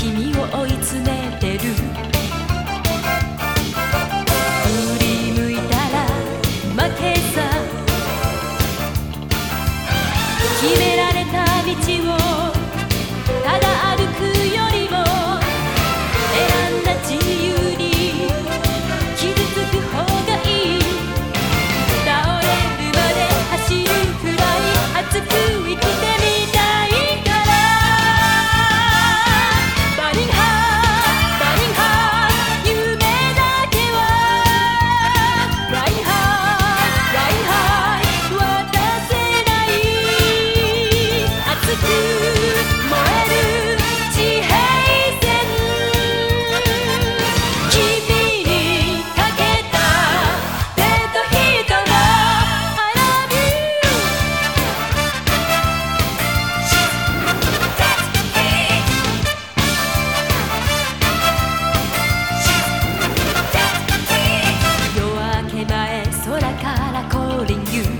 君を淋雨。